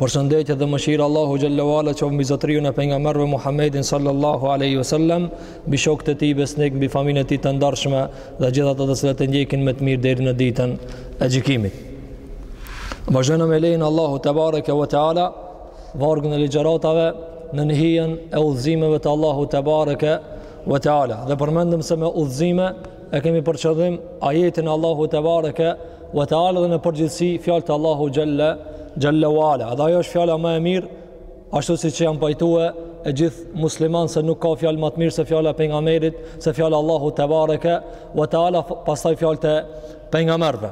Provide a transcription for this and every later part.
Përshëndetjet dhe mëshira e Allahu xhelle ue ala qoftë mbi zotërinë e pejgamberëve Muhammedin sallallahu alaihi wasallam, mbi shokët e tij besnik, mbi familjen e tij të ndarshme dhe gjithë ata të cilët e ndjekin me të mirë deri në ditën e gjykimit. Vazhdojmë me lejen e Allahu tebareke ve teala vargun e ligjëratave nën hijen e udhëzimeve të Allahu tebareke ve teala. Dhe përmendëm se me udhëzime E kemi për qëllim ajetet e Allahu tebareke ve teala dhe në përgjithësi fjalët e Allahu xhelle ue ala. Edhe ajo është fjala më e mirë, ashtu siç janë pajtue gjithë muslimanët se nuk ka fjalë më të mirë se fjala e pejgamberit, se fjala e Allahu tebareke ve teala, pastaj fjalët e pejgamberëve.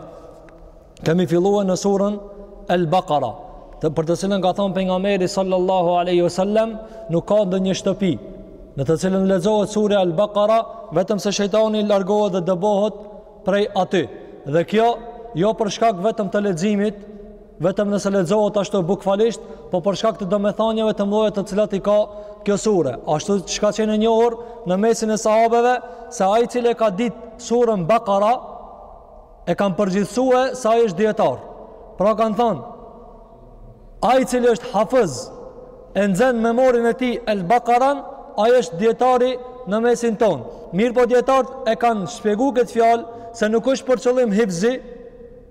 Kemi fillue në surën Al-Baqara, për të cilën ka thënë pejgamberi sallallahu alaihi wasallam, nuk ka ndonjë shtëpi në të cilën lexohet surja Al-Baqara vetëm se shejtani largohet dhe dëbohet prej aty. Dhe kjo jo për shkak vetëm të leximit, vetëm nëse lexohet ashtu bukfalisht, po për shkak të domethënieve të mëdha të cilat i ka kjo sure. Ashtu siç ka qenë e njohur në mesin e sahabeve se ai i cili e ka ditë surën Bakara, e kanë përgjithsue se ai është dietar. Pra kanë thënë ai i cili është hafiz e nxen në memorien e tij El Bakaran, ai është dietari në mesin tonë. Mirëpo dietarët e kanë shpjegu këtë fjalë se nuk është për qëllim hifzi,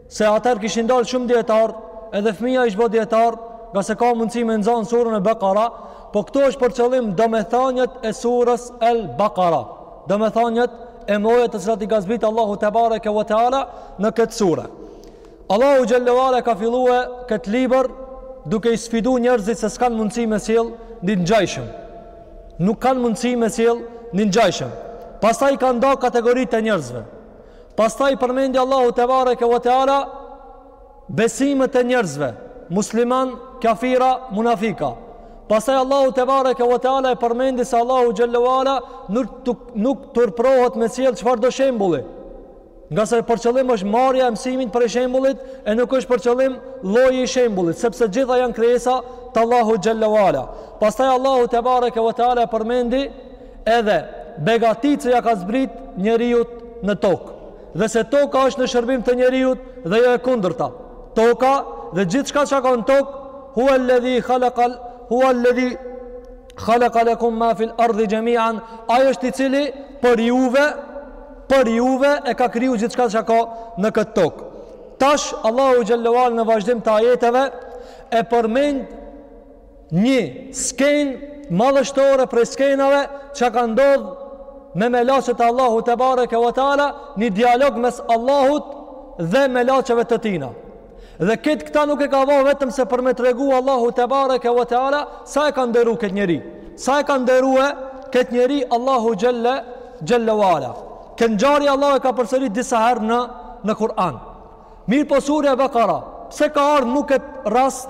se atëherë kishin dalë shumë dietarë, edhe fëmija ish bo dietar, ngase ka mundësi me nxanë surën El Bakara, po këtu është për qëllim domethaniet e surës El Bakara. Domethaniet e mëdhaja të cilat i ka zbrit Allahu tebareke ve teala në këtë sure. Allahu xhelle ue ala ka fillue këtë libër duke i sfidu njerëzit se s'kanë mundësi me sjell një të ngjashëm. Nuk kanë mundësi me sjell një të ngjashëm. Pastaj i ka nda kategoritë e njerëzve. Pastaj i përmendi Allahu tebareke ve teala besimet e njerëzve, muslimanë, kafira, munafika. Pastaj Allahu tebareke ve teala e përmendi se Allahu xhelle ue ala nuk, nuk turpërohet me sjell çfarëdo shembulli. Ngase për qëllim është marrja e mësimit prej shembullit e nuk është për qëllim lloji i shembullit, sepse gjitha janë krijesa të Allahu xhelle ue ala. Pastaj Allahu tebareke ve teala e përmendi edhe begatitë që ia ka zbrit njeriut në tokë. dhe se toka është në shërbim të njeriut dhe jo e kundërta. Toka dhe gjithçka çka ka në tokë, huve-lledhi halaka l, huve-lledhi halaka lekum ma fil erdi xhemian, ai është i cili për juve, për juve e ka kriju gjithçka çka ka në këtë tokë. Tash, Allahu xhelle ue ala në vazhdim të ajeteve, e përmend Një skenë madhështore prej skenave që ka ndodhë me melaçet Allahu tebareke ve teala, një dialog mes Allahut dhe melaçeve të tina. Dhe këtë këta nuk e ka ba vetëm se për me tregu Allahu tebareke ve teala, sa e ka nderu këtë njeri? Sa e ka nderue këtë njeri Allahu xhel-le, xhel-le ve ala? Këtë ngjarje Allahu e ka përsërit disa herë në, në Kur'an. Mirëpo surja el Bekara, pse ka ardhë në këtë rast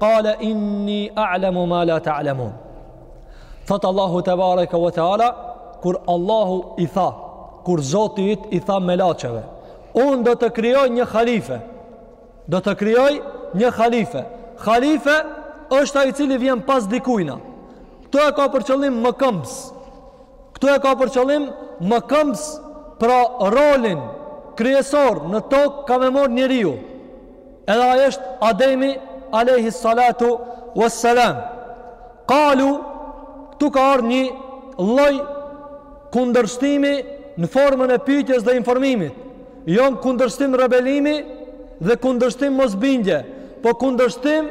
Kale inni a'lemu ma la ta'lemun. Thotë Allahu tebareke ve teala, kur Allahu i tha, kur Zoti yt i tha melaçeve, unë do të krijoj një halife, do të krijoj një halife. Halife është ai i cili vjen pas dikujna. Këtu e ka për qëllim mëkëmbës. Këtu e ka për qëllim mëkëmbës pra rolin kryesor në tokë ka me morr njeriu. Edhe ai është Ademi alejhi salatu vesselam. Kalu këtu ka ardh një lloj kundërshtimi në formën e pyetjes dhe informimit. Jo një kundërshtim rebelimi dhe kundërshtim mosbindje, po kundërshtim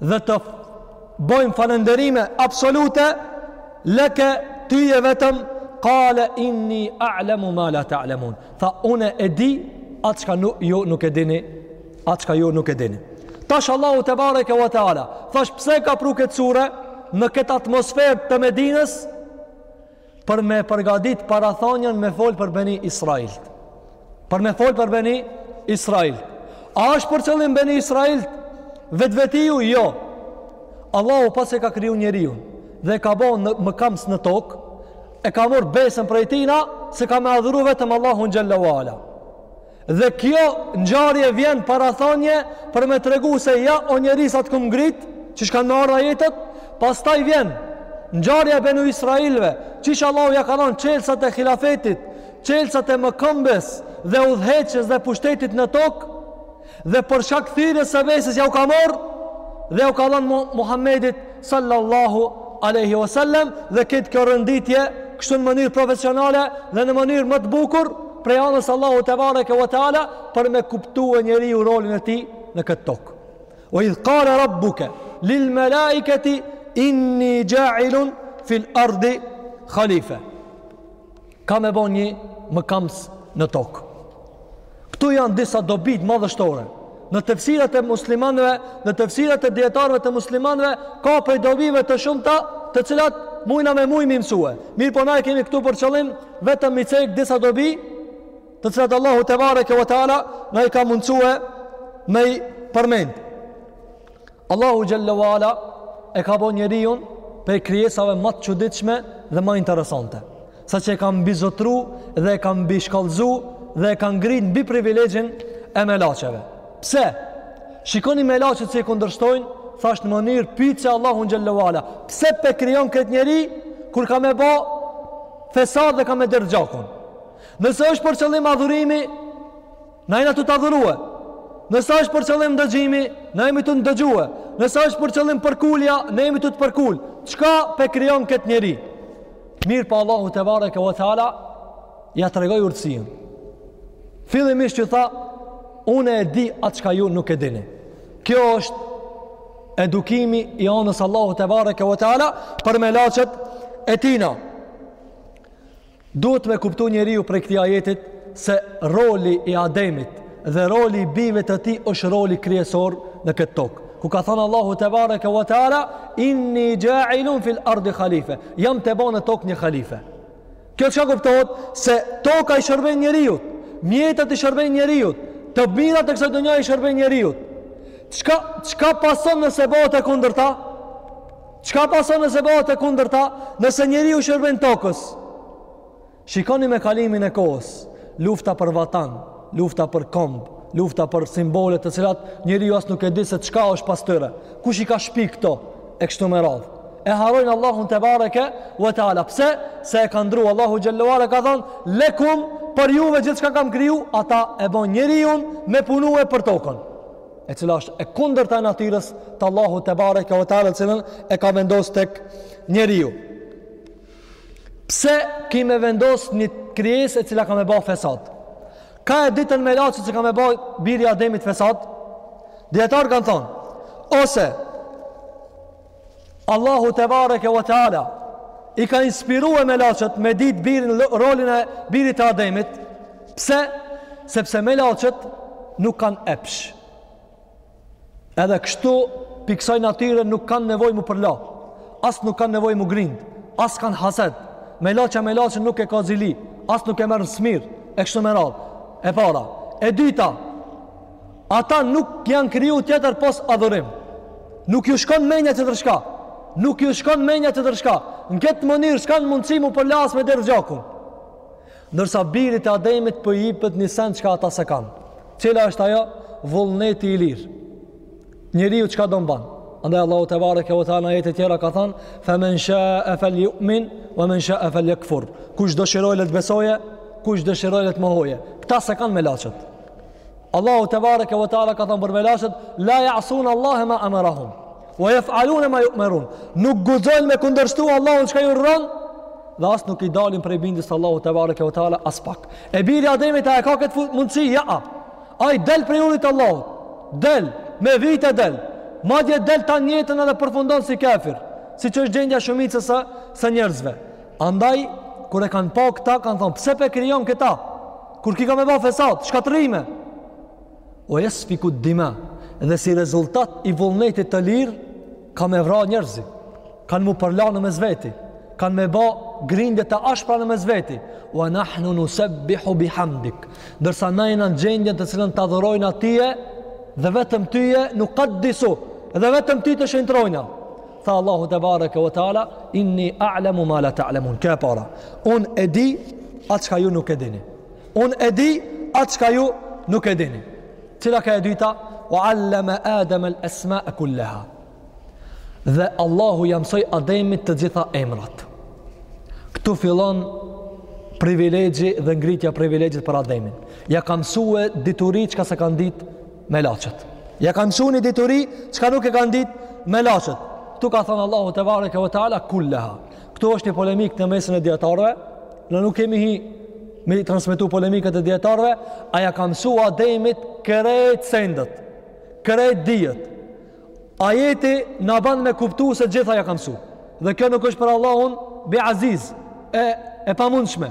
dhe të bojmë falënderime absolute leke ty e vetëm kale inni a'lemu ma la ta'lemun tha unë e di atë çka nuk, ju nuk e dini atë çka ju nuk e dini tash Allahu tebareke ve teala thashë pse ka pru këtë sure në këtë atmosferë të Medinës për me përgatit parathanien me fol për Beni Israilët. Për me fol për Beni Israilët. A është për qëllim Beni Israilët vetvetiu? Jo. Allahu pasi e ka kriju njeriun dhe e ka bo në, mëkamës në tokë, e ka morr besën prej tina, se ka me adhuru vetëm Allahun xhel-le ve ala. Dhe kjo ngjarje vjen parathanie për me tregu se ja o njeri sa të kom ngrit, qysh kanë me ardh ajetet, pastaj vjen ngjarje e benu Israilve, qysh Allahu ja ka dhanë çelsat e hilafetit, çelsat e mëkëmbjes dhe udhëheqjes dhe pushtetit në tokë, dhe për shkak thyerjes së besës jau ka morrë, dhe jau ka dhanë Muhamedit sallallahu alejhi ve sel-lem dhe këtë kjo renditje kështu në mënyrë profesionale dhe në mënyrë më të bukur, prej anës Allahu tebareke ve teala për me kuptue njeriu rolin e tij në këtë tokë. Ue idh kale rabbuke, lil melaiketi, inni xhailun fil ardi halife. Ka me bo një mëkamës në tokë. Këtu janë disa dobit madhështore. Në tefsirat e muslimanëve, në tefsirat e dijetarëve të muslimanëve ka prej dobive të shumta, të cilat mujna me mujë m'i mësue. Mirëpo na e kemi këtu për qëllim vetëm m'i cek disa dobi, të cilat Allahu tebareke ve teala na i ka mundësue me i përmend. Allahu xhelle ve ala e ka bo njeriun prej krijesave ma të çuditshme dhe ma interesante. Saqë e ka mbizotru dhe e ka mbishkallzu dhe e ka ngrit mbi privilegjin e melaqeve. Pse? Shikoni melaqet që i kundërshtojnë, thashtë në mënyrë pytse Allahu xhelle ve ala. Pse pe krijon këtë njeri kur ka me bo fesad dhe ka me derdh gjakun? Nëse është për qëllim adhurimi, Na jena tu të adhurue. Nëse është për qëllim dëgjimi, na jemi tu të dëgjue. Nëse është për qëllim përkulja, ne jemi tu të përkul. Çka pe krijon kët njeri? Mirëpo Allahu tebareke ve teala ja tregoi urtësinë. Fillimisht ju tha, unë e di atë çka ju nuk e dini. Kjo është edukimi i anës Allahu tebareke ve teala për melaqet e tina. Duhet me kuptu njeriu prej këtij ajetit se roli i Ademit dhe roli i bijve të tij është roli kryesor në këtë tokë. Ku ka thanë Allahu tebareke ve teala inni xhailun fil ardi halife. Jam tu bo në tokë një halife. Kjo çka kuptohet se toka i shërben njeriut, mjetet i shërbejnë njeriut, të mirat e kësaj dunja i shërbejnë njeriut. Çka çka pason nëse bëhet e kundërta? Çka pason nëse bëhet e kundërta? Nëse njeriu i shërben tokës. Shikoni me kalimin e kohës, lufta për vatan, lufta për komb, lufta për simbolet të cilat njeriu as nuk e di se çka është pas tyre. Kush i ka shpik këto? E kështu me radhë. E harrojnë Allahun tebareke ve teala. Pse? Se e ka ndrru, Allahu xhelle ve ala ka thon lekum për juve gjithçka kam kriju, ata e bojn njeriun me punue për tokën. e cila është e kundërta e natyrës të Allahut tebareke ve teala, cilën e ka vendos tek njeriu. Pse ki me vendos një krijesë e cila ka me ba fesad? Kah e ditën melaqet se ka me ba biri i Ademit fesad? Dijetarët kanë thon, ose Allahu tebareke ve teala i ka inspirue melaqet me ditë birin rolin e birit të Ademit. Pse? Sepse melaqet nuk kanë epsh. Edhe kështu prej ksaj natyre nuk kanë nevojë mu përla. As nuk kanë nevojë mu grind, as kanë hased. Melaqja melaqen nuk e ka zili, as nuk e merr smirë, e kështu me radhë. E para, e dyta, Ata nuk janë kriju tjetër pos adhurim. Nuk ju shkon menja tjetërçka. Nuk ju shkon menja tjetërçka. Në këtë mënyrë s'kanë mundësi mu përlas, me derdh gjakun. Nërsa birit të Ademit po i jipet një sen çka ata s'e kanë. Cila është ajo? Vullneti i lirë. Njeriu çka don ban. Andaj Allahu tebareke ve teala në ajete tjera ka thanë, "Fe men shae fel ju'min ve men shae fel jekfur." Kush dëshirojë le të besoje, kush dëshirojë le të mohoje. Këta s'e kanë melaqet. Allahu tebareke ve teala ka thënë për melaqet, la ya'sun Allahu ma amarahum. Wa yaf'alun ma yu'marun. Nuk guxojnë me kundërshtu Allahun çka ju urdhëron dhe as nuk i dalin prej bindjes Allahut tebareke ve teala as pak. E biri Ademit a e ka kët mundsi ja. Ai del prej urdhrit të Allahut. Del me vite del. Madje del ta njëjtën edhe përfundon si kafir, siç është gjendja shumicës së së njerëzve. Andaj kur e kanë pa këta kanë thon pse pe krijon këta? Kur ky ka me ba fesad, shkatrrime. Ue jesfiku dima, dhe si rezultat i vullnetit të lirë, ka me vra njerëzi, kanë mu përla në mes veti, kanë me ba grindje të ashpra në mes veti, ue nahnu nusebbihu bi hamdik, ndërsa na jena n'gjendje të cilën të adhurojna tyje, dhe vetëm tyje nukaddisu, dhe vetëm ty të shenjtrojna. Tha Allahu tebareke ve teala, inni a'lamu ma la ta'lamun. Kjo e para. Un e di atë çka ju nuk e dini. Un e di atë çka ju nuk e dini. Cila ka e dyta? Wa 'allama Adam al-asma'a kullaha. Dhe Allahu ja mësoi Ademit të gjitha emrat. Ktu fillon privilegji dhe ngritja privilegjit për Ademin. Ja ka mësue dituri çka s'e kanë ditë melaqet. Ja ka msu një dituri, çka nuk e kanë ditë melaqet. Ktu ka thënë Allahu tebareke ve teala kullaha. Ktu është një polemikë në mesin e dijetarëve. Ne nuk kemi hi me i transmetu polemikat e dijetarëve, a ja ka msu Ademit krejt sendet, krejt dijet. Ajeti na ban me kuptu se gjitha ja ka msu. Dhe kjo nuk është për Allahun bi aziz, e, e pamundshme.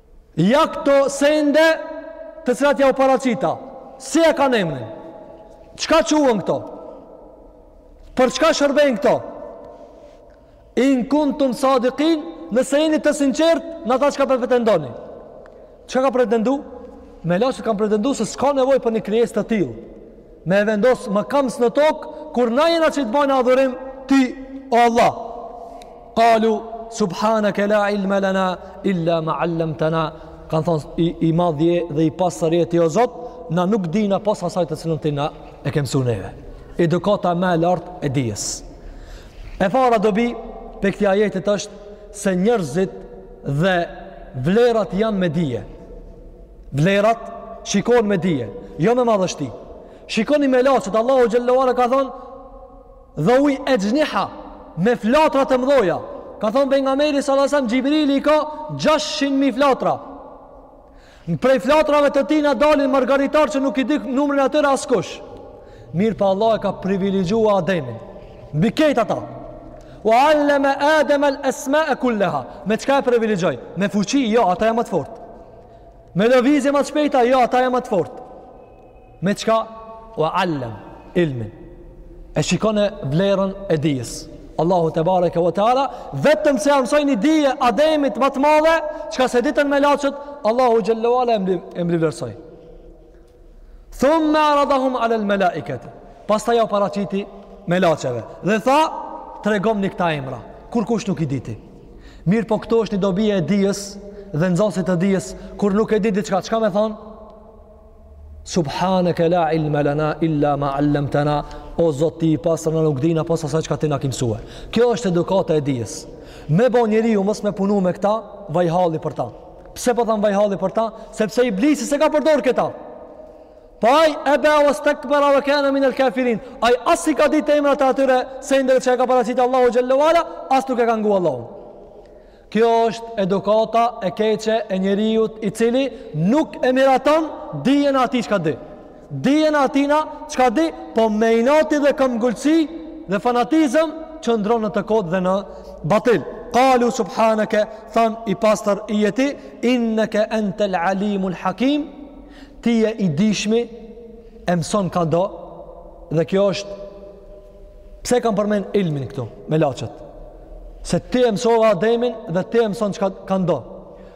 Ja këto sende të cilat ja u paracita. Si e kanë emrin? Çka quhen këto? Për çka shërbejnë këto? In kuntum sadikin, nëse jeni të sinqertë, në ata çka pretendoni. Çka ka pretendu? Melaqet kanë pretendu se s'ka nevojë për një krijesë të tillë. Me e vendos mëkams në tokë, kur na jena që të bajnë adhurim ty, o Allah. Kalu, subhaneke la ilme lena, illa ma allemtena. Kanë thonë, i, i madh je dhe i pastër je ti o Zot, na nuk dina pos asaj të cilën ti na e ke msu neve. Edukata më e lartë e dijes. E para dobi, pej këtij ajetit është, se njërzit dhe vlerat janë me dije. Vlerat shikohen me dije, jo me madhështi. Shikoni melaqet, Allahu xhelle ue ala ka thonë, dheui exhniha, me flatra të mdhaja. Ka thonë Pejgamberi salasem, Xhibrili i ka 600.000 flatra. Prej flatrave të tina dalin margaritarë që nuk i di numrin atyre askush. Mirëpo Allahu e ka privilegjua Ademin mbi krejt ata. Ue alleme Ademel esmae kulleha. Me çka e privilegjoi? Me fuqi, jo, ata jan më të fortë. Me lëvizje më të shpejta, jo, ata janë më të fortë. Me çka? Wa allama ilmin. E shikon e vlerën e dijes. Allahu tebareke ve teala, vetëm se ja msoi ni dije Ademit më të madhe, çka s'e ditën melaqet, Allahu xhelle ve ala e mbivlerësoi. Thumme aradahum alel melaiketi. Pastaj ja paraqiti melaqeve. Dhe tha, tregomni këta emra. Kurkush nuk i diti. Mirëpo këtu është një dobi e dijes dhe nxënësit e dijes. Kur nuk e di diçka, çka me thonë? Subhaneke la ilme lana illa ma allemtena. O Zot ti i pastër, na nuk dina pos asaj çka ti na ki msue. Kjo është edukata e dijes. Me bo njeriu mos me punu me këta, vaj halli për ta. Pse po tham vaj halli për ta? Sepse Iblisi s'e ka përdor këta. Po ai eba westekbere we kane minel kafirin. Ai as s'i ka ditë emrat e atyre sendeve që e ka paraqit Allahu xhelle ve ala, as nuk e ka ngu Allahu. Kjo është edukata e keqe e njeriut i cili nuk e miraton dijen atij çka di. Dijen atina çka di, po me inat dhe këmbgulësi dhe fanatizëm qëndron në të kotë dhe në batil. Qalu subhanaka than i pastër je ti innaka antal alimul hakim ti je i dijshmi e mëson ka do dhe kjo është pse kanë përmen ilmin këtu melaqet se ti e mësove Ademin dhe ti e mëson çka, ka do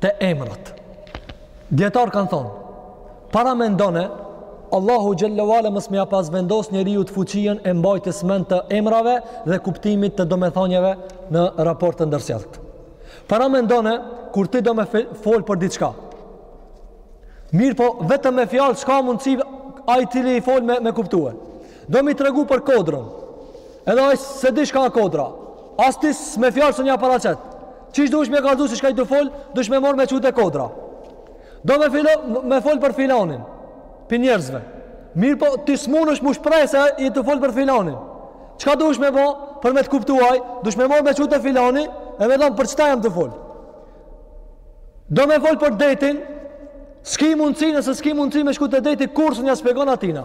te emrat. Dietar kanë thonë, paramendone Allahu xhelle ve ala mos me ia pas vendos njeriut fuqinë e mbajtjes mend të emrave dhe kuptimit të domethënieve në raport të ndërsjelltë. Paramendone kur ti do me fol për diçka. Mirëpo, vetëm me fjalë s'ka mundësi ai i cili i fol me me kuptue. Do me i tregu për kodrën. Edhe ai s'e di çka a kodra. As ti me fjalë s'un ja paraqet. Qysh duhesh me kallzu se çka je tu fol, duhesh me marr me çu te kodra. Do me filo me fol për filanin. Prej njerëzve. Mirëpo ti smunesh m'u shpreh se je tu fol për filanin. Çka duhesh me bo për me të kuptu ai, duhesh me marr me çu te filani e me thon për qita jam tu fol. Do me fol për detin, s'ki mundësi nëse s'ki mundësi me shku te deti, kurrë s'un ja shpjegon atina.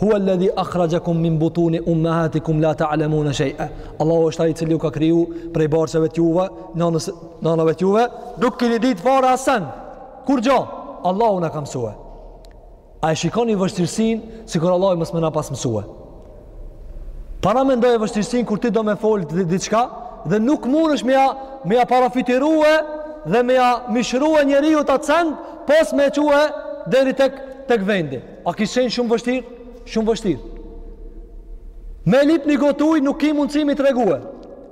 Huwa alladhi akhrajakum min butuni ummahatikum la ta'lamuna shay'a. Allahu është ai i cili ju ka kriju prej barqeve të juve, nanave të juve, nuk keni ditë fare asen. Kurgjo. Allahu na ka mësue. A e shikoni vështirësinë sikur Allahu mos me na pas mësue? Paramendoje vështirësinë kur ti do me fol diçka dhe nuk mundesh me ja me ja parafytyrue dhe me ja mishrue njeriut at send, pos me e çue deri tek tek vendi. A kish qenë shumë vështirë? Shumë vështirë. Me lyp një gotë ujë nuk ki mundësi me tregue.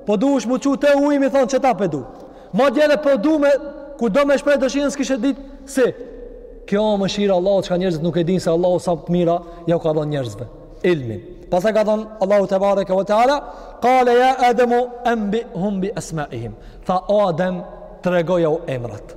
Po duhesh m'u çu te uji m'i thonë qeta pe du. Madje edhe po du me, kur do me shpreh dëshirën s'kishe ditë si. Kjo mëshira e Allahut, çka njerëzit nuk e dinë se Allahu sa të mira jau ka dhënë njerëzve. Ilmin. Pastaj ka thonë Allahu tebareke ve teala, kale ja Ademu embihum bi esmaihim. Tha, o Adem, tregojau emrat.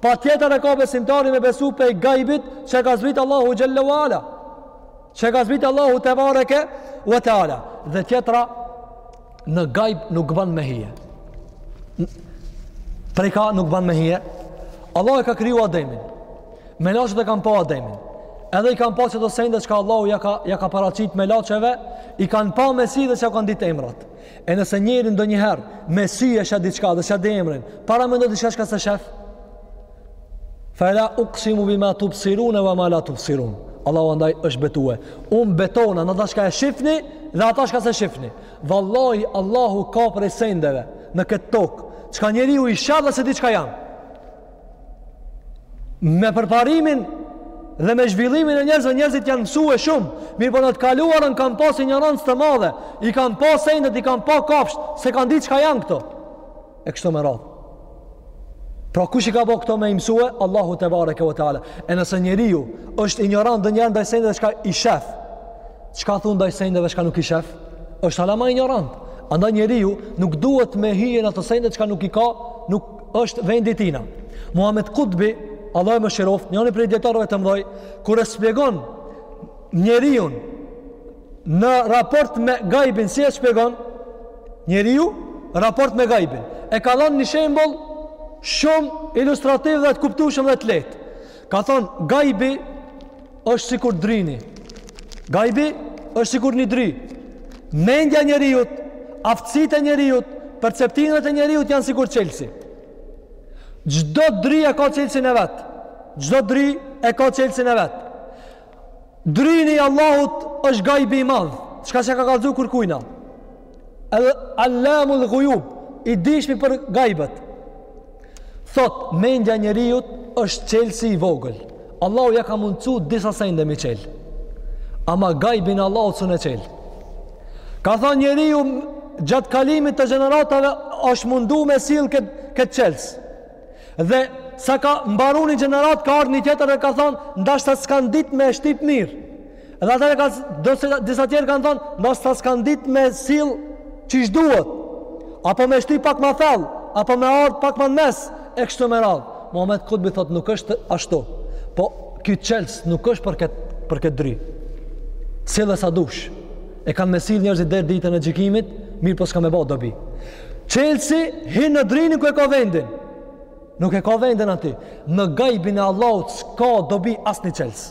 Patjetër e ka besimtari me besu prej gajbit që ka zbrit Allahu xhel-le ve ala. Që ka zbrit Allahu tebareke ve teala. Dhe tjetra në gajb nuk ban me hyje. Prej ka nuk ban me hyje? Allahu e ka kriju Ademin. Melaqet e kanë pa Ademin. Edhe i kanë pa qato sende çka Allahu ja ka, ja ka paraqit melaqeve, i kanë pa me sy dhe s'ja kanë ditë emrat. E nëse njeriu ndonjëherë me sy e sheh diçka dhe s'ja di emrin, paramendo diçka çka s'e shef. Fala uqsimu bima tubsirun wa ma la tubsirun. Allahu andaj është betue. Unë betohna në ata çka e shifni dhe ata çka s'e shifni. Vallahi Allahu ka prej sendeve në këtë tokë çka njeriu i sheh dhe s'e di çka janë. Me përparimin dhe me zhvillimin e njerëzve, njerëzit janë mësue shumë, mirëpo në të kaluarën kanë pas injorancë të madhe, i kanë pa sendet, i kanë pa kafshët, s'e kanë ditë çka janë këto, e kështu me radhë. Pra kush i ka bërë këto me i mësue, Allahu tebareke ve teala, e nëse njeriu është injorant ndonjëherë ndaj sendeve çka i shef, çka thu ndaj sendeve çka nuk i shef, është hala ma injorant, andaj njeriu nuk duhet me hyje në ato sende çka nuk i ka, nuk është vendi i tina. Muhammed Kutbi, Allahu e mëshiroftë, njëri prej dijetarëve të mdhoj, kur e shpjegon njeriun në raport me gajbin, si e shpjegon njeriu raport me gajbin. E ka dhonë një shembull shumë ilustrativ dhe të kuptushëm dhe të lehtë. Ka thonë, gajbi është sikur dryni. Gajbi është sikur një dry. Mendja e njeriut, aftësitë e njeriut, perceptimet e njeriut janë sikur çelësi. Çdo dry e ka çelësin e vet. Çdo dry e ka çelësin e vet. Dryni i Allahut është gajbi i madh. Çka s'ja ka kallzu kërkujna. edhe Allamul Ghuyub, i dishmi për gajbet. Thotë, mendja e njeriut është çelësi i vogël. Allahu ja ka mundësu disa sende m'i çel. Ama gajbin e Allahut s'un e çel. Ka thonë njeriu gjatë kalimit të gjeneratave është mundu me sillë këtë, këtë çelës. Dhe sa ka mbaru ni gjeneratë, ka ardhë një tjetër dhe ka thonë, ndashta s'kanë ditë me shtyp mirë. Edhe atëherë ka do se disa tjerë kanë thënë, ndoshta s'kan ditë me sill qysh duhet. Apo me shty pak ma thellë, apo me ardh pak ma në mes e kështu me radh. Muhammed Kutbi thotë nuk është ashtu. Po ky çels nuk është për këtë për këtë dri. Sillë sa dush. E kanë me sill njerëzit deri ditën e gjykimit, mirë po s'ka me bo dobi. Çelsi hin në drinë ku e ka vendin. Nuk e ka vendin aty. Në gajbin e Allahut s'ka dobi asni çels.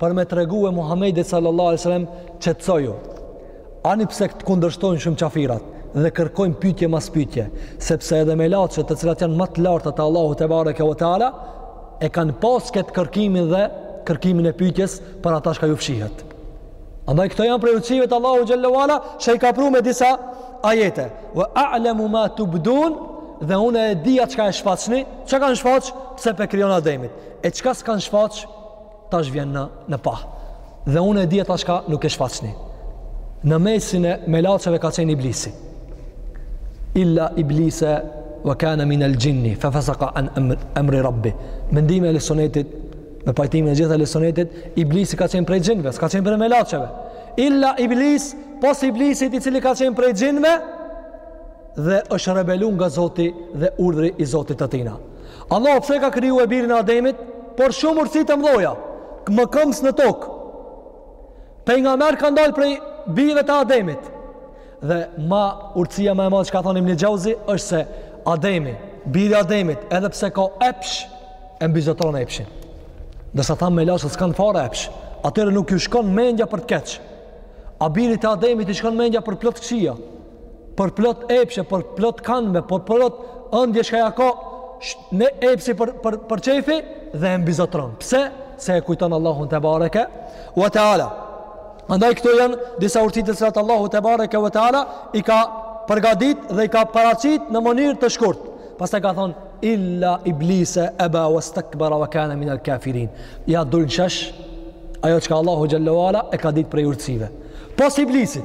për me tregue Muhammedit sallallahu alaihi wasallam qetësoju ani pse të kundërshtojnë shumë qafirat dhe kërkojnë pyetje mas pyetje sepse edhe melaçet të cilat janë ma të larta te Allahu tebareke ve teala e kanë pas këtë kërkimin dhe kërkimin e pyetjes për ata çka ju fshihet andaj këto janë prej urtsive të Allahut xhallahu ala që i ka pru me disa ajete wa a'lamu ma tubdun dhe unë e di atë çka e shfaqni çka kanë shfaq se pe krijon ademit e çka s'kan shfaq Tash vjen në, në pah. Dhe unë e di ata çka nuk e shfaqni. Në mesin e melaçeve ka qenë iblisi. Illa iblise wa kana min al jinni fa fasaqa an amri rabbi mendimi i ehli sunetit me pajtimin e gjithë ehli sunetit iblisi ka qenë prej xhinve s'ka qenë prej melaçeve illa iblis pos iblisit i cili ka qenë prej xhinve dhe është rebelu nga Zoti dhe urdhri i Zotit të tina Allahu pse ka kriju e birin e Ademit? Për shumë urtësi të mdhoja, mëkëmbës në tokë. Pejgamberë kan dalë prej bijve të Ademit. Dhe ma urtësia ma e madhe që ka thon Ibnul Xhevzi, është se Ademi, biri Ademit, edhe pse ka epsh, e mbizotron epshin. Ndërsa thamë melaçet, s'kanë fare epsh. Atëherë nuk ju shkon mendja për të keq. A birit e Ademit i shkon mendja për plot kësi. për plot epshe, për plot kanme, për plot ëndje çka ja ka nefsi për, për, për qejfi dhe e mbizotron. Pse? Se e kujton Allahun tebareke ue teala. Andaj këto janë disa urtësi të cilat Allahu tebareke ue teala, i ka përgadit dhe i ka paracit në mënyrë të shkurt. Pastaj ka thonë, illa iblise eba uestakbara wa kane minel kafirin. Ja dul n'shesh, ajo çka Allahu xhelle ue ala e ka ditë prej urtsive. Pos iblisit,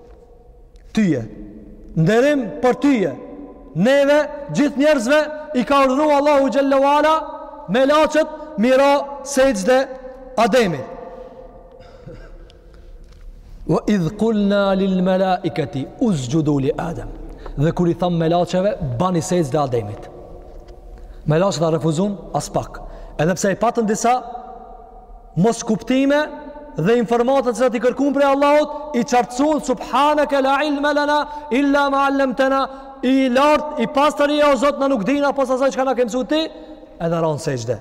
tyje. Nderim për tyje. Neve gjithë njerëzve i ka urdhnu Allahu xhallahu ala melaçet me i ra sexhde Ademit. Wa idh qulna lil malaikati usjudu li Adam. Dhe kur i tham melaçeve bani sexhde Ademit. Melaçet a refuzun as pak. Edhe pse i patën disa mos kuptime dhe informata si t'i kërkun prej Allahut i qartësun subhanaka la ilma lana illa ma allamtana i lart i pastër je o Zot na nuk dina pos asaj çka na ke mësuar ti edhe ran sexhde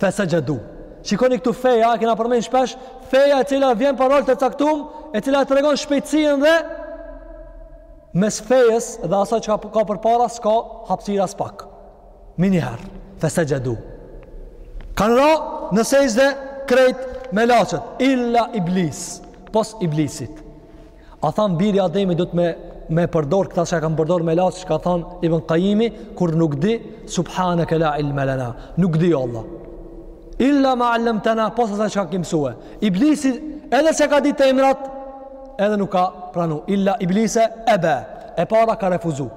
fasajadu shikoni këtu feja e kena përmend shpesh feja e cila vjen pa rol të caktum e cila tregon shpejtësinë dhe mes fejes dhe asaj çka ka përpara s'ka hapësirë aspak Meniher, fesexhedu. Kanë ra në sexhde krejt melaçet, illa iblis, pos iblisit. A thamë biri Ademit duhet me, me përdor, këta që e kanë përdor melaçet, çka ka thanë Ibn Kajimi, kur nuk di, subhaneke la ilme lena, nuk di o Allah. Illa ma allemtena, pos asaj çka ki msue. Iblisi, edhe s'i ka ditë emrat, edhe nuk ka pranu. Illa iblise, ebe, e para ka refuzu.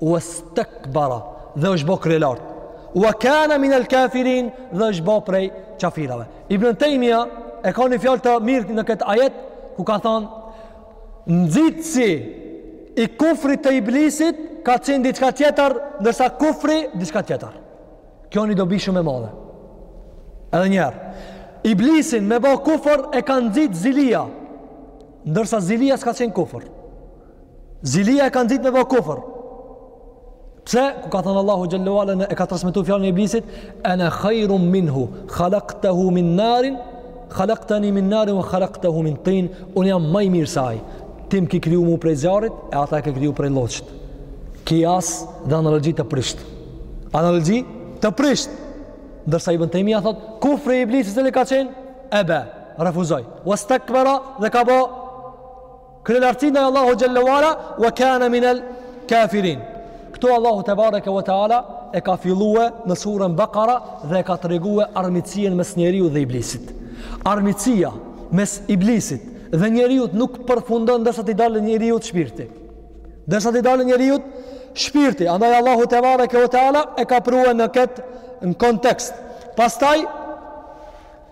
ua stekbara dhe është bo kryelart ua kana min el kafirin dhe është bo prej qafirave Ibn Tejmija e ka një fjalë të mirë në këtë ajet ku ka thonë nxitësi i kufrit të iblisit ka qenë diçka tjetër ndërsa kufri diçka tjetër kjo një dobi shumë e madhe edhe njëherë iblisin me bo kufr e ka nxitë zilia ndërsa zilia s'ka qenë kufr Zilia e ka nxitë me bo kufër. Pse? Kur ka thënë Allahu xhalla wa ala e ka transmetuar fjalën e iblisit, ana khairun minhu, khalaqtahu min narin, khalaqtani min narin wa khalaqtahu min tin, un jam më i mirë se ai. Ti më ke krijuar mu prej zjarrit e ata e ke krijuar prej lloçit. Kias dhe analogji të prisht. Analogji të prisht. Ndërsa Ibn Taymija thot, kufri i iblisit cili ka qenë ebe, refuzoi. Wastakbara dhe ka bë Kryelartësi ndaj Allahut xhalla wa ala wa kana min al kafirin. Ktu Allahu tebareke wa taala e ka fillue në surën Bakara dhe e ka tregue armiqësinë mes njeriut dhe iblisit. Armiqësia mes iblisit dhe njeriut nuk përfundon derisa t'i dalë njeriut shpirti. Derisa t'i dalë njeriut shpirti, andaj Allahu tebareke wa taala e ka prue në këtë kontekst. Pastaj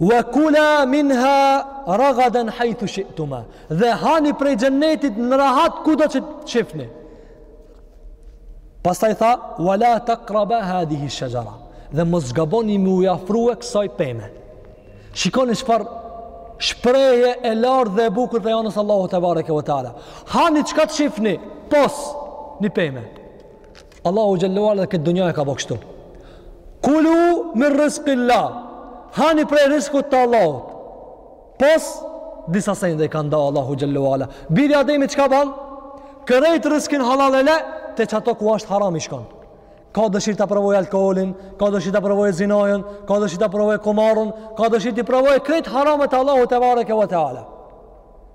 Wa kula minha ragadan haythu shi'tuma. Dhe hani prej xhennetit në rahat kudo që t'shifni. Pastaj tha wala taqraba hadhihi ash-shajara. Dhe mos gaboni me iu afrue kësaj peme. Shikoni çfarë shprehje e lartë dhe e bukur prej anës Allahut tebareke ve teala. Hani çka të shifni pos ni peme. Allahu xhelle ve ala këtë dunja e ka bërë kështu. Kulu min rizkillah. Hani prej rizkut të Allahut. Pos disa sende i ka nda Allahu xhelle ve ala. Biri i Ademit çka ban? Krejt rizkin hallall e le te qato ku është haram i shkon. Ka dëshirë ta provojë alkoolin, ka dëshirë ta provojë zinajën, ka dëshirë ta provojë kumarin, ka dëshirë t'i provojë krejt haramet e Allahut tebareke ve teala.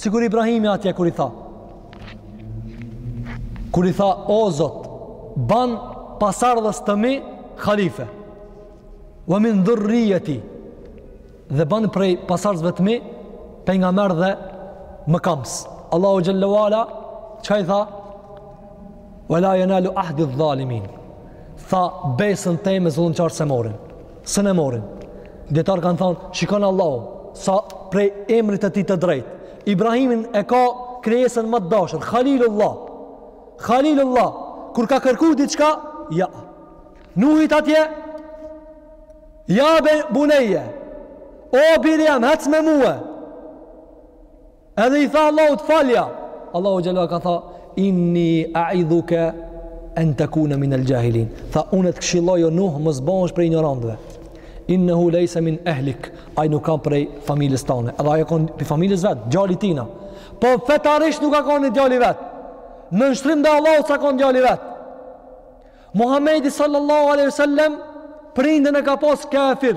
Sikur Ibrahimi atje kur i tha. Kur i tha o Zot, ban pasardhës të mi khalife. Wa min dhurriyati. Dhe ban prej pasardhësve të mi pejgamber dhe mëkambës. Allahu xhelle ve ala çka i tha? Wala yanalu ahdi adh-dhalimin. Tha besën teme zullumqarët s'e marrin. S'e marrin. Dijetarët kanë thanë, shikon Allahu, sa prej emrit të tij të drejt. Ibrahimin e ka krejesën ma të dashur, Khalilullah. Khalilullah, kur ka kërku diçka, ja. Nuhit atje, ja buneje, o biri jem, hec me mue. Edhe i tha Allahut falja. Allahu xhelle ve ala ka tha inni a'idhuka an takuna min al-jahilin. Tha unë të këshilloj o Nuh mos u bosh prej injorantëve. Innehu laysa min ahlik. Ai nuk a prej familjes tande. Edhe ai u kon pi familjes vet, djali tina. Po fetarisht nuk u kon djali vet. Në nënshtrim te Allahu s'u kon djali vet. Muhamedi sallallahu alaihi wasallam prindin e ka pas kafir.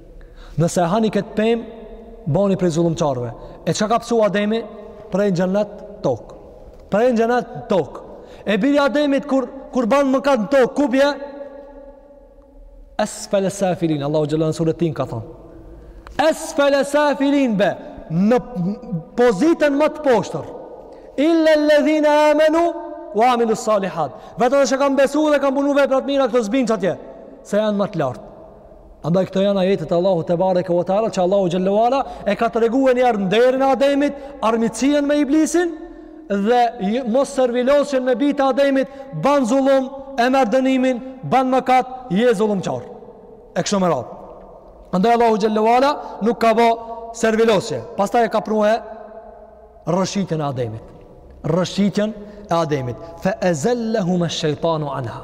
Nëse e hani këtë pemë, bahi prej zullumqarëve. E çka pësu Ademi? Prej xhennetit n'tokë. Prej xhennetit n'tokë. E biri i Ademit, kur, kur ban mëkat në tokë, ku bje? Esfele safilin, Allahu xhelle në suren Tin, ka thonë. Esfele safilin, bje, në pozitën më të poshtër. Ille ledhine amenu, ue amilu salihat. Veç ata që kanë besu dhe kanë punu vepra të mira këta s'bin atje. Se janë më të lartë. Andaj këto janë ajetet e Allahut tebareke ve teala që Allahu xhelle ve ala e ka tregue një herë nderin e Ademit, armiqësinë me Iblisin dhe mos servilosjen me bijtë e Ademit, ban zullum e merr dënimin, ban mëkat, je zullumqar. E kështu me radhë. Andaj Allahu xhelle ve ala nuk ka bo servilosje. Pastaj e ka prue rrëshitjen e Ademit. Rrëshitjen e Ademit. Fa azallahuma ash-shaytanu anha.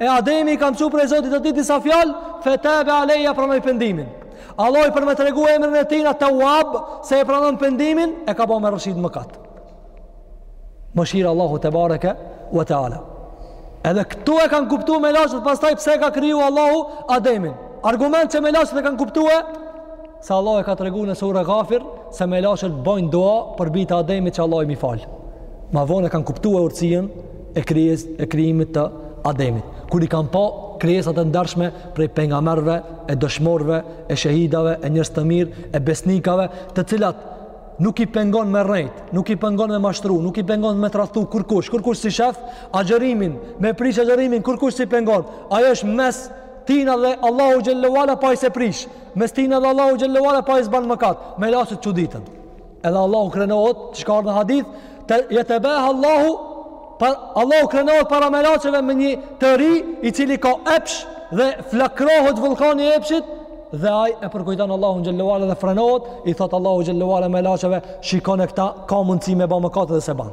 E Ademi i ka mësu prej Zotit të tij disa fjalë, fetabe alejhi ia pranoi pendimin. Allahu për me tregu emrin e tina Tewab, se e pranon pendimin, e ka ba me rrëshqit n'mëkat. Mëshira e Allahut tebareke ue teala. Edhe këtu e kanë kuptu melaqet, pastaj pse e ka kriju Allahu Ademin. Argument që melaqet e kanë kuptu e, Se Allah e ka tregu në suren Gafir, se melaçet bojnë dua për bijtë e Ademit që Allahu m'i falë. Ma vonë e kanë kuptu e urtsinë e, kryes, e krijimit të ademit. Kur i kanë pa krijesat e ndershme prej pejgamberëve, e dëshmorve, e shehidave, e njerëz të mirë, e besnikave, të cilat nuk i pengon me rrejt, nuk i pengon me mashtru, nuk i pengon me tradhtu kurkush, kurkush s'i shef, agjerimin, me prish agjerimin, kurkush s'i pengon, ajo është mes tina dhe Allahu xhelle ve ala po ai s'e prish, Mes tina edhe Allahu xhelle ve ala po ai s'ban mëkat, melaçet çuditen. Edhe Allahu krenohet, ç'ka ardhë në hadith, te yetebah Allahu pa Allahu krenohet para melaçeve me një të ri i cili ka epsh dhe flakrohet vullkani i epshit dhe ai e përkujton Allahun xhelle ve ala dhe frenohet, i thot Allahu xhelle ve ala melaçeve, shikone këta ka mundësi me ba mëkat dhe s'e ban.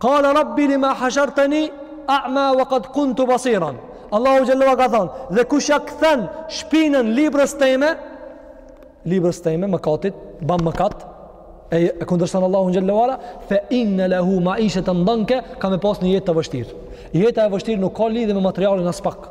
Qala rabbi lima hashartani a'ma wa qad kuntu basiran. Allahu xhelle ve ala ka thënë, dhe kush ja kthen shpinën librit tem, librit tem mëkatit, bën mëkat, e, e kundërshton Allahu xhelle ve ala, fa inna lahu ma'ishatan danka, ka me pas një jetë të vështirë. Jeta e vështirë nuk ka lidhje me materialin aspak.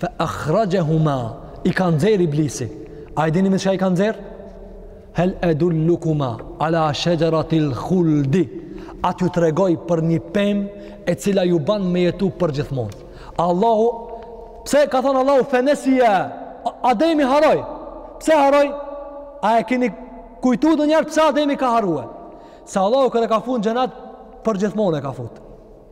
Fa akhrajahuma i ka nxjerr iblisi. A e dini me çka i ka nxjerr? Hel edullukuma ala shajaratil khuldi. A t'ju tregoj për një pem e cila ju ban me jetu përgjithmonë. Allahu, pse ka thonë Allahu fenesia? Ademi harroi. Pse harroi? A e keni kujtu denjëherë pse Ademi ka harrue? Se Allahu kur e ka fut në xhenet përgjithmonë e ka fut.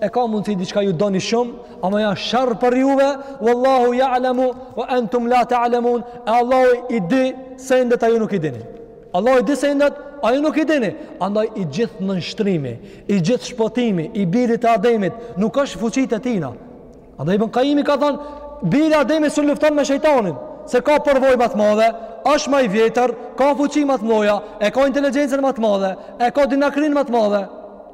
e ka mundësi diçka ju doni shumë, ama jan sherr për juve, Wallahu ja'lamu, wa entum la ta'lamun, e Allahi i di sendet a ju nuk i dini. Allahi i di sendet a ju nuk i dini. Andaj i gjithë nënshtrimi, i gjithë shpotimi, i birit të ademit, nuk është n'fuqitë e tina. Andaj Ibn Kajimi ka thonë, biri i ademit s'un lufton me shejtanin, se ka përvojë ma të madhe, është ma i vjetër, ka fuqi ma të mdhaja, e ka inteligjencën ma të madhe, e ka dinakrinë ma të madhe,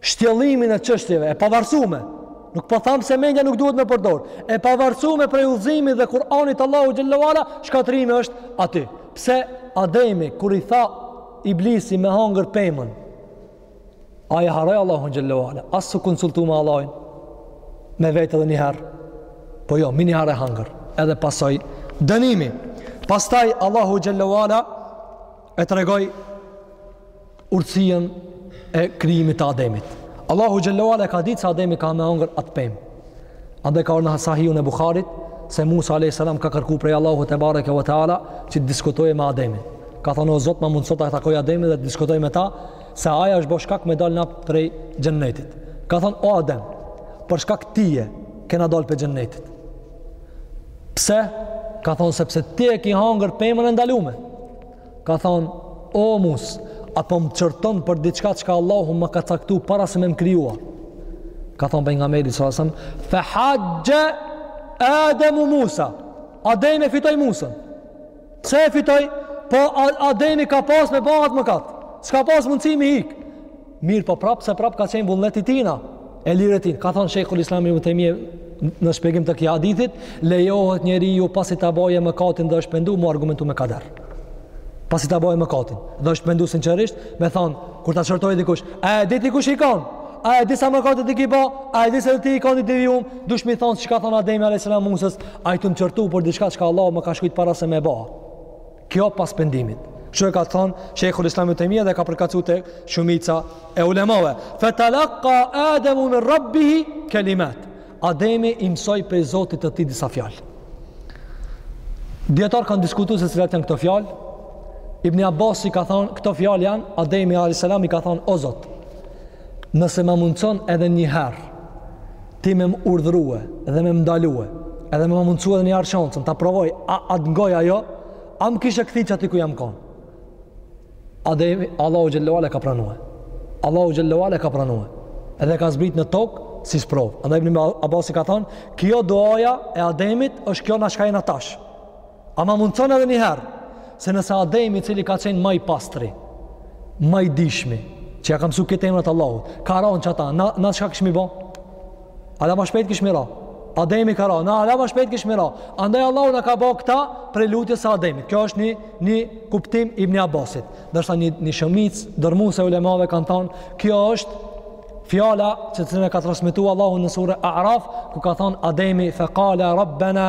shtjellimin e çështjeve e pavarësume. Nuk po tham se mendja nuk duhet m'u përdor. E pavarësume prej udhëzimit dhe Kur'anit t'Allahu xhelle ve ala, shkatrimi është aty. Pse Ademi kur i tha Iblisi me hangër pemën? Ai e harroi Allahu xhelle ve ala. As s'u konsultu me Allahin me vetë edhe një herë. Po jo, menihere e hangër. Edhe pasoi dënimi. Pastaj Allahu xhelle ve ala e tregoi urtësinë e krijimit të Ademit. Allahu xhelle ve ala e ka ditë se Ademi ka me hongër atë pem. Andaj ka ardh në Sahihun e Buhariut se Musa alayhis salam ka kërku prej Allahu tebareke ve teala që të diskutojë me Ademin. Ka thënë o Zot, ma mundso ta takoj Ademin dhe të diskutoj me ta se ai është bo shkak me dal na prej xhennetit. Ka thënë o Adem, për shkak tije kena dal prej xhennetit. Pse? Ka thënë sepse ti e ke hongër pemën e ndalume. Ka thonë, o Musa, a po më qorton për diçka çka Allahu ma ka caktu para se me më kriju. Ka thonë Pejgamberi s.a.v.s., fe haxhxhe Ademu Musa. Ademi e fitoi Musën. Pse e fitoi? Po Ademi ka pas me ba at mëkat. S'ka pas mundësi me hikë. Mirë, po prapë se prapë ka qenë vullnet i tina, e lirë e tina. Ka thonë Shejhul Islam Ibn Tejmije në shpjegim të ktij hadithit, lejohet njeriu pasi ta boje mëkatin dhe është pendu, mu argumentu me kader. Pasi ta boje mëkatin dhe është pendu sinqerisht, me thonë, kur ta qortoj dikush, a e di ti kush je konë? A e di sa mëkate ti ki bo? A e di sa ti je konë i devijum? Dush mi thonë, siç ka thonë Ademi a.s. Musës, a je tu më qortu për diçka çka Allahu ma ka shkrujt para se me ba. Kjo pas pendimit. Kështu e ka thonë Shejhul Islam Ibn Tejmije dhe ka përkatsu te shumica e ulemave. Fe telekka Ademu min Rabbihi kelimat. Ademi i mësoi prej Zotit të tij disa fjalë. Dijetarët kanë diskutu se cilat janë këto fjalë. Ibni Abbasi ka thonë këto fjalë janë Ademi alejhi selam i ka thonë o Zot. Nëse ma mundson edhe një herë ti me më urdhërue edhe me më ndalue, edhe me ma mundësue edhe një herë shansën, ta provoj, a të ngoj a jo, a më kishe kthy qaty ku jam konë. Ademi, Allahu xhele ve ala e ka pranue. Allahu xhele ve ala e ka pranue. Edhe ka zbrit në tokë, si sprovë. Andaj Ibn Abasi ka thonë, kjo duaja e Ademit është kjo na çka jena tash. A ma mundëson edhe njëherë, se nëse Ademi i cili ka qenë ma i pastri, ma i dijshmi, që ja ka msu krejt emrat Allahu, ka ra në qata, na, na çka kishmi bo? Hala ma shpejt kishmi ra? Ademi ka ra, na, hala ma shpejt kishmi ra? Andaj Allahu na ka bo këta prej lutjes së Ademit. Kjo është një, një kuptim i Ibni Abbasit. Ndërsa një, një shumicë dërmuese e ulemave kanë thanë, kjo është fjala të cilën e ka transmetu Allahu në sure A'raf, ku ka thanë Ademi, fe kala, rabbena,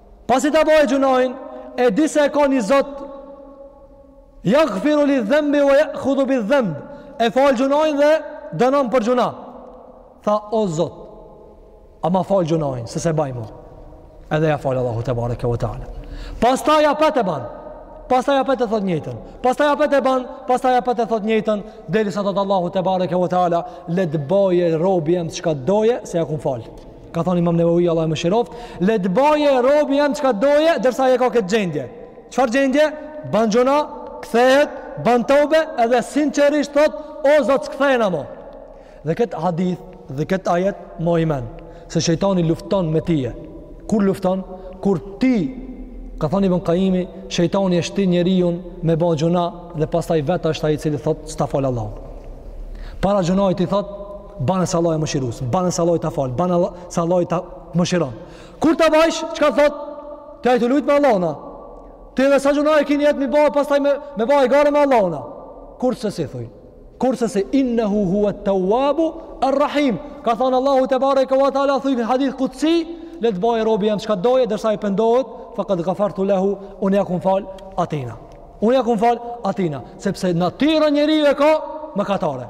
Pasi ta boje gjunahin, e di se e ka një zot, jagfiru lidh-dhenbi ve je'hudhu bidh-dhenb, e falë gjunahin dhe dënon për gjunah. Tha, o zot, a ma falë gjunahin, se s'e baj mo. Edhe ja falë Allahu tebareke ve teala. Pastaj apet e banë, pastaj apet e thot njëjtën, pastaj apet e banë, pastaj apet e thot njëjtën, derisa thot Allahu tebareke ve teala, le të boje robi jem çka doje, se ja kum falë. Ka thonë Imam Nevevi Allahu e mëshiroftë, le të boje robi jem çka doje derisa e ka këtë gjendje. Çfarë gjendje? Ban gjunah, kthehet, ban tobe edhe sinqerisht thot o Zot s'kthehna mo. Dhe këtë hadith dhe këtë ajet maje n'mend se shejtani lufton me tije. Kur lufton? Kur ti ka thonë Ibn Kajimi, shejtani e shtin njeriun me ba gjunah dhe pastaj vetë është ai i cili thot s'ta fal Allahu. Para gjunahit i thot Bane se Allahi mëshirus, bane se Allahi ta fal, bane se Allahi të mëshiron. Kur ta bajsh, çka thot? Ti a je tu lujt me Allahun a? Ti edhe sa gjynahe ki nijet m'i ba, pastaj me, me ba e gare me Allahun a? Kurrsesi, thuj. Kurrsesi, innehu huvet-tevvabu err-rrahim. Ka thanë Allahu tebareke ve teala, thuj, hadith kudsi, le të bajë robi jem çka dojë, derisa i pendohet, fekad gafertu lehu, unë ja kom falë atina. Unë ja kom falë atina, sepse natyra njeri e ka mëkatare.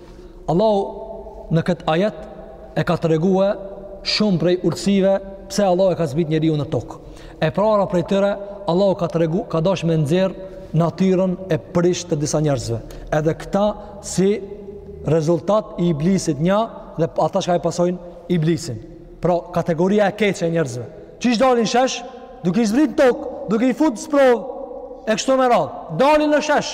Allahu në këtë ajet e ka tregue shumë prej urtësive pse Allahu e ka zbrit njeriun në tokë. E para prej tyre, Allahu ka tregu, ka dash me nxjerrë natyrën e prisht të disa njerëzve. Edhe këta si rezultat i iblisit nja dhe ata çka e pasojnë iblisin. Pra kategoria e keqe e njerëzve. Qysh dalin n'shesh, duke i zbrit n'tokë, duke i fut n'sprovë, e kështu me radhë. Dalin në shesh,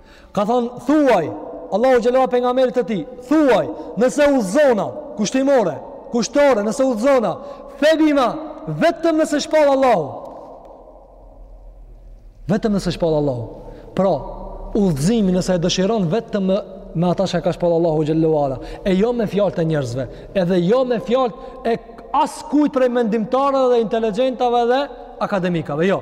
Ka thanë, thuaj, Allahu xhel-le ve ala pejgamberit të tij, thuaj, nëse udhëzona kushtimore, kushtore, nëse udhëzona, febima, vetëm nëse shpall Allahu. Vetëm nëse shpall Allahu. Pra, udhëzimi nëse e dëshiron vetëm me, me ata që ka shpall Allahu xhel-le ve ala, e jo me fjalët e njerëzve, edhe jo me fjalët e askujt prej mendimtarëve dhe inteligjentave dhe akademikave, jo.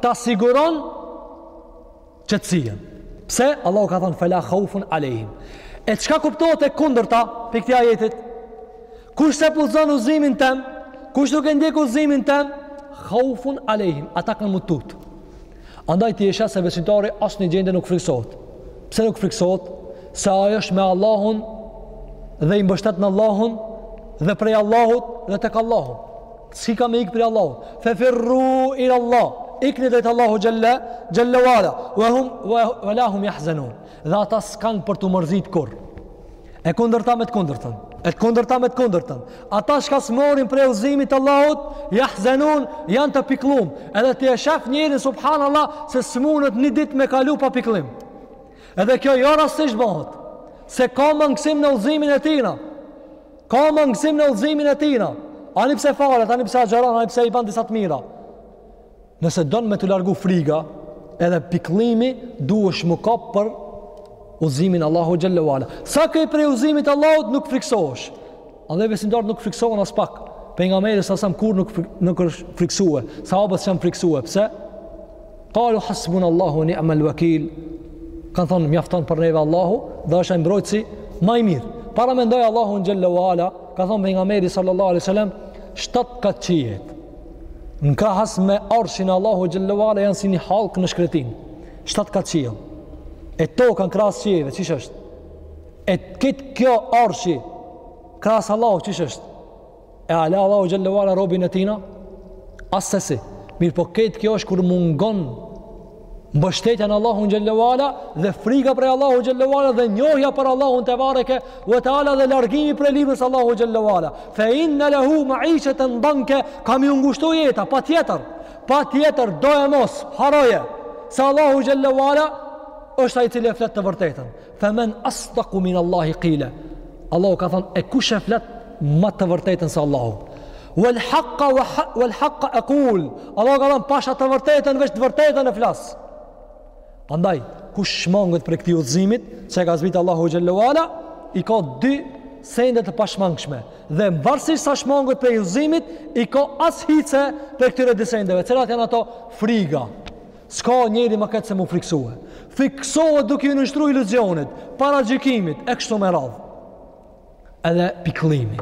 ta siguron qetësinë. Pse? Allahu ka thanë, fela haufun alejhim. E çka kuptohet e kundërta, prej këti ajetit? Kush s'e pason udhëzimin tem? Kush nuk e ndjek udhëzimin tem? Haufun alejhim, ata kanë m'u tut. Andaj ti e sheh se besimtari n'asnjë gjendje nuk friksohet. Pse nuk friksohet? Se ai është me Allahun dhe i mbështet në Allahun dhe prej Allahut dhe tek Allahu. S'ki ka me ikë prej Allahut. Fe firru ilallah. Ikni drejt Allahu xhel-le, xhel-le ve ala. Ve hum, ve la hum jahzenun. Dhe ata s'kanë për t'u mërzit kurrë. E kundërta me të kundërtën. E të kundërta me të kundërtën. Ata çka s'morrin prej udhëzimit t'Allahut, jahzenun, janë të pikllum. Edhe ti e shef njerin, subhanallah, se s'munet një dit me kalu pa pikllim. Edhe kjo jo rastisht bohet. Se ka mangësi në udhëzimin e tina. Ka mangësi në udhëzimin e tina. Ani pse falet, ani pse agjeron, ani pse i ban disa të mira. Nëse don me t'u largu friga, edhe pikllimi duhesh m'u kap për udhëzimin Allahu xhel-le ve ala. Sa ke prej udhëzimit t'Allahut nuk friksohesh. Andaj besimtarët nuk friksohen aspak. Pejgamberi alejhi selam kurrë nuk nuk është friksue. Sahabët s'janë friksue. Pse? Qalu hasbunallahu wa ni'mal wakeel. Kan thon mjafton për neve Allahu dhe është ai mbrojtësi ma i mirë. Paramendoj Allahu xhalla wala, ka thon pejgamberi sallallahu alaihi wasallam, shtat kat qiejt në krahas me arshin e Allahut xhalla wala janë si një hallk në shkretinë. Shtat kat qiell. E toka në krahas qiejve, çish është? E krejt kjo arshi krahas Allahut çish është? E a e le Allahu xhallahu ala robin e tina? Assesi. Mirëpo krejt kjo është kur mungon mbështetja në Allahun xhallahu ala dhe frika prej Allahut xhallahu ala dhe njohja për Allahun tebareke ve teala dhe largimi prej librit të Allahut xhallahu ala. Fa inna lahu ma'ishatan danka ka m'ju ngushtu jeta patjetër. Patjetër do e mos harroje. Se Allahu xhallahu ala është ai i cili e flet të vërtetën. Femen asdaku min Allahi kile. Allahu ka thonë, e kush e flet ma të vërtetën se Allahu. Wal haqqa wal haqqa aqul. Allahu ka thonë, pasha të vërtetën, veç të vërtetën e flas. Andaj, kush shmangët prej këtij udhëzimit, që e ka zbitë Allahu xhallahu ala, i ka dy sende të pashmangshme. Dhe mvarësisht sa shmangët prej udhëzimit, i ka aq hise prej këtyre dy sendeve. Cilat janë ato friga, S'ka njeri ma keq se mu friksu. Friksohet duke ju nënshtru iluzionit, paragjykimit, e kështu me radhë. Edhe pikllimi,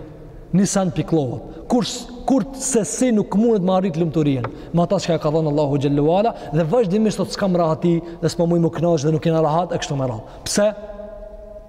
insani pikllohet, kur, kurrsesi nuk mundet me arrit lumturinë, me ata çka e ka dhënë Allahu xhallahu ala, dhe vazhdimisht thot s'kam rahati, dhe s'po muj mu knaq dhe nuk jena rahat, e kështu me radhë. Pse?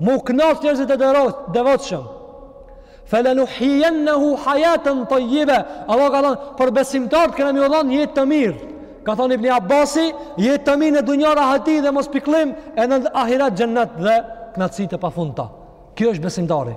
Mu knaq njerëzit e devotshëm. Falanuhiyannahu hayatan tayyiba. Allah ka thënë për besimtarët kena me ju dhon jetë të mirë. Ka thënë Ibn Abbasi, jetë të mirë në dunja rahati dhe mos pikllim e në ahiret xhennet dhe knaqësi të pafundta. Kjo është besimtari.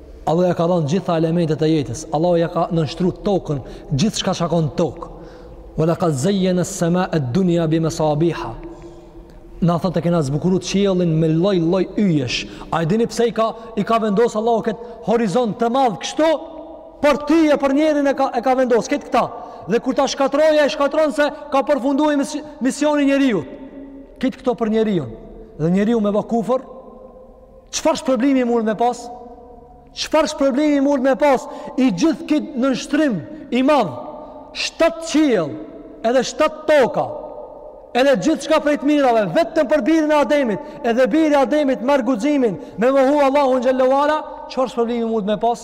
Allahu ja ka dhënë gjitha elementet e jetës. Allahu ja ka nënshtruar tokën, gjithçka çka ka n'tokë. Wa laqad zayyana as-samaa ad-dunya bi masabiha. Na thotë e kena zbukuruar qiellin me lloj-lloj yjesh. A e dini pse i ka i ka vendosur Allahu kët horizont të madh kështu? Për ty e për njerin e ka e ka vendosur krejt këta. Dhe kur ta shkatrroja, e shkatrron se ka përfunduar misioni i njeriut. Krejt këto për njeriun. Dhe njeriu me ba kufër Çfarë shpërblimi mund me pas? Çfarë shpërblimi mund me pas i gjithë ky nënshtrim i madh? Shtat qiell, edhe shtat toka. Edhe gjithçka prej të mirave, vetëm për birin e Ademit, edhe biri i Ademit marr guximin me mohu Allahun xhallahu ala, çfarë shpërblimi mund me pas?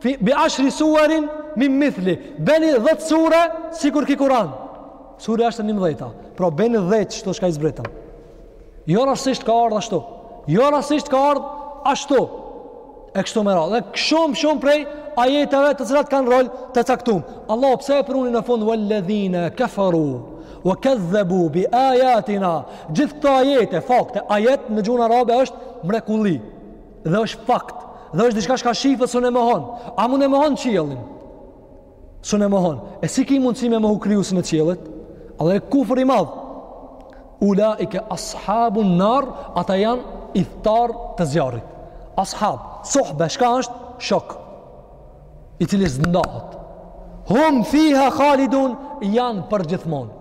Fi bi ashri suarin min mithli. Beni 10 sure sikur ki Kur'an. Surja është 11. Pra beni 10 çdo çka i zbritën. Jo rastësisht ka ardh ashtu. Jo rastësisht ka ardh ashtu. E kështu me radhë. Dhe shumë shumë prej ajeteve të cilat kanë rol të caktum. Allahu pse e pruni në fund walladhina kafaru wa kadhabu bi ayatina. Gjithë këto ajete, fakte, ajet në gjuhën arabe është mrekulli. Dhe është fakt, dhe është diçka çka shifet s'un e mohon. A mun e mohon qiellin? S'un e mohon. E si ki mundësi me mohu krijuesin e qiellit? Edhe kufër i madh. Ulaike ashabun nar, ata janë ithtarë të zjarrit. Ashab, sohbe, shka është? Shok. I cili s'ndahet. Hum fiha khalidun, janë përgjithmonë.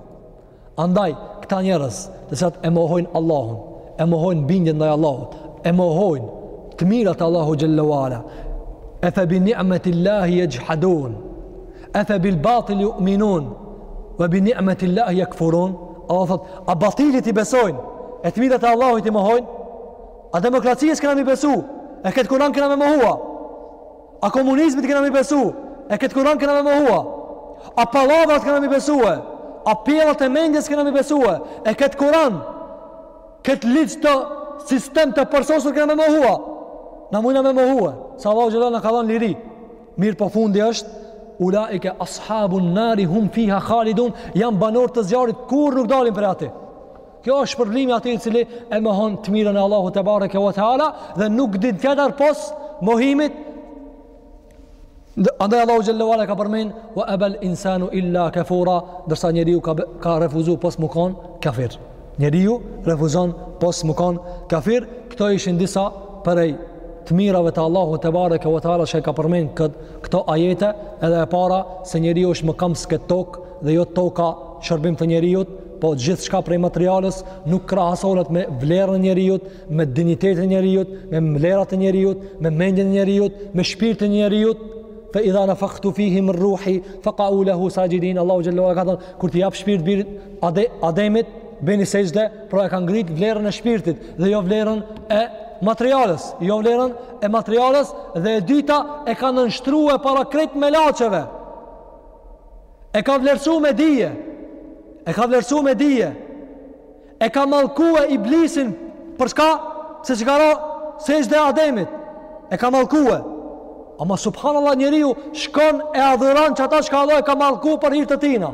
Andaj, këta njerëz, të cilat e mohojnë Allahun, e mohojnë bindjen ndaj Allahut, e mohojnë të mirat e Allahu xhelle ue ala. E fe bi ni'meti Allahi yajhadun. E fe bil batil yu'minun. Wa bi ni'meti Allahi yakfurun. Allah thot, a batilit i besojnë, e të mirat e Allahut i mohojnë? A demokracisë kena me i besu? E këtë kuran kena me mohua? A komunizmit kena mi besu? E këtë kuran kena me mohua? A palavrat kena mi besu e? A pjellat e mendjes kena mi besu e? E këtë kuran, këtë ligj, këtë sistem të përsosur kena me mohua? Na mujna me mohua, se Allahu xhelle na ka dhanë liri. Mirëpo fundi është, ulaike ashabun nari hum fiha khalidun, janë banorë të zjarrit, kurrë nuk dalin prej atij. Kjo është shpërblimi i atij i cili e mohon të mirën e Allahut tebareke ue teala dhe nuk din tjetër pos mohimit Andaj Allahu xhelle ue ala e ka përmen Wa ebel insanu illa kefura Ndërsa njeriu ka, ka refuzu pos m'u kon kafir Njeriu refuzon pos m'u kon kafir Këto ishin disa prej të mirave të Allahut tebareke ue teala që e ka përmen kët, këto ajete edhe e para se njeriu është mëkamës n'ket tokë dhe kjo toka n'shërbim të njeriut Po gjithçka prej materiales nuk krahasohet me vlerën e njeriut, me dinjitetin e njeriut, me vlerat e njeriut, me mendjen e njeriut, me shpirtin e njeriut. Fa idha nafakhtu fihi min ruhi faqa'u lahu sajidin. Allahu xhelle ue ala ka thanë kur t'i jap shpirt birit Ade, Ademit bëni sexhde, pra e ka ngrit vlerën e shpirtit dhe jo vlerën e materiales, jo vlerën e materiales dhe e dyta e ka nanshtrue para krejt melaqeve. E ka vlerësu me dije. E ka vlerësu me dije. E ka mallkue iblisin për shka se s'i ka ra sexhde Ademit. E ka mallkue. Ama subhanallah njeriu shkon e adhuron qata çka Allahu e ka mallku për hir të tina.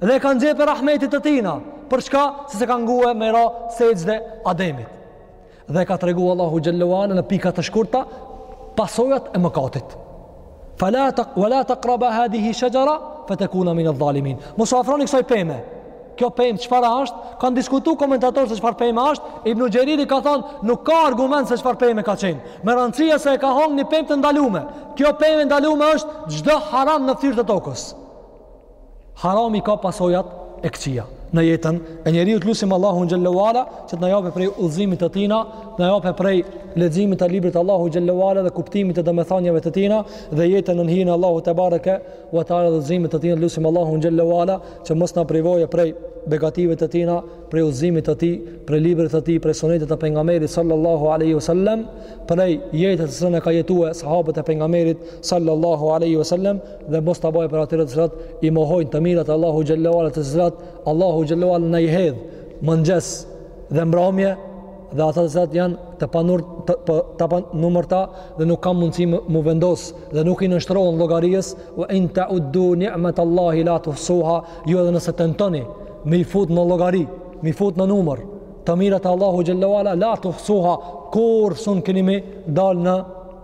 Dhe e ka nxjerr prej rahmetit të tina. Për shka se s'e ka ngue me ra sexhde Ademit. Dhe ka tregu Allahu xhallahu ala në pika të shkurta pasojat e mëkatit. Wala taqraba hadhihi shajara fatakuna min adh-dhalimin. Mos u afroni kësaj peme. Kjo pemë çfarë është? Kanë diskutu komentatorët se çfarë peme është. Ibn Xheriri ka thënë, nuk ka argument se çfarë peme ka qenë. Me rëndësi se e ka hongër një pemë të ndalume. Kjo pemë e ndalume është çdo haram në fytyrë të tokës. Harami ka pasojat e këqija në jetën e njeriut, ta lusim Allahun xhallahu ala që të na japë prej udhëzimit të tina, të na japë prej leximit të librit të Allahut xhallahu ala dhe kuptimit të domethënieve të tina dhe jetën në hijen e Allahut tebareke wa ta'ala dhe udhëzimit të tina, ta lusim Allahun xhallahu ala që mos na privojë prej begative të tina prej udhëzimit të tij, prej librit të tij, prej sunetit të pejgamberit sallallahu alaihi wasallam, prej jetës të cilën e kanë jetu sahabët e pejgamberit sallallahu alaihi wasallam dhe mos të na bëjë prej atyre të cilët i mohojnë të mirat e Allahut xhallahu ala të cilat Allahu xhallahu ala na i hedh mëngjes dhe mbrëmje dhe ato të cilat janë të panur të, të, të panumërta dhe nuk kanë mundësi m'u vendos dhe nuk i nënshtrohen llogarisë wa in ta'uddu ni'matallahi la tuhsuha ju edhe nëse tentoni me i fut në llogari, me i fut në numër, të mirat e Allahut xhallahu ala la tuhsuha kurrë s'un keni me dal në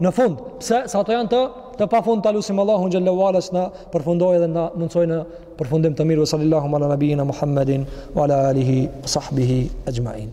në fund. Pse? Se ato janë të të pafund ta lusim Allahun xhallahu ala të na përfundojë dhe na mundësojë një përfundim të mirë wa sallillahumma ala nabijina Muhammedin wa ala alihi wa sahbihi ajma'in.